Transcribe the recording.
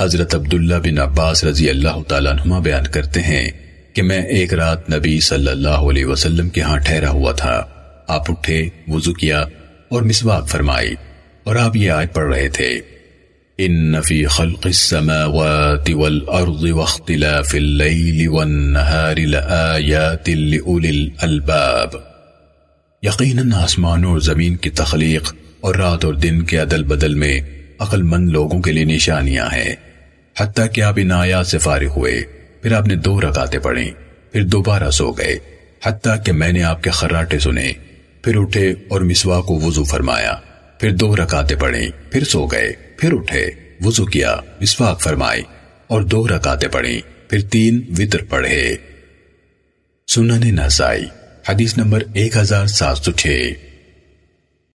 حضرت عبداللہ بن عباس رضی اللہ تعالیٰ عنہما بیان کرتے ہیں کہ میں ایک رات نبی صلی اللہ علیہ وسلم کے ہاں ٹھہرا ہوا تھا۔ آپ اٹھے، وضو کیا اور مسواک فرمائی اور آپ یہ آیت پڑھ رہے تھے۔ ان فی خلق السماوات والارض واختلاف اللیل والنہار لآیات لئولی الالباب یقیناً آسمان اور زمین کی تخلیق اور رات اور دن کے عدل بدل میں عقل مند لوگوں کے لیے نشانیاں ہیں۔ حتیٰ کہ آپ ان آیات سے فارغ ہوئے، پھر آپ نے دو رکاتے پڑھیں، پھر دوبارہ سو گئے، حتیٰ کہ میں نے آپ کے خراٹے سنے۔ پھر اٹھے اور مسوا کو وضو فرمایا، پھر دو رکاتے پڑھیں، پھر سو گئے، پھر اٹھے، وضو کیا، مسواک فرمائی، اور دو رکاتے پڑھیں، پھر تین وطر پڑھے۔ سنن نسائی، حدیث نمبر ایک ہزار سات سو چھ۔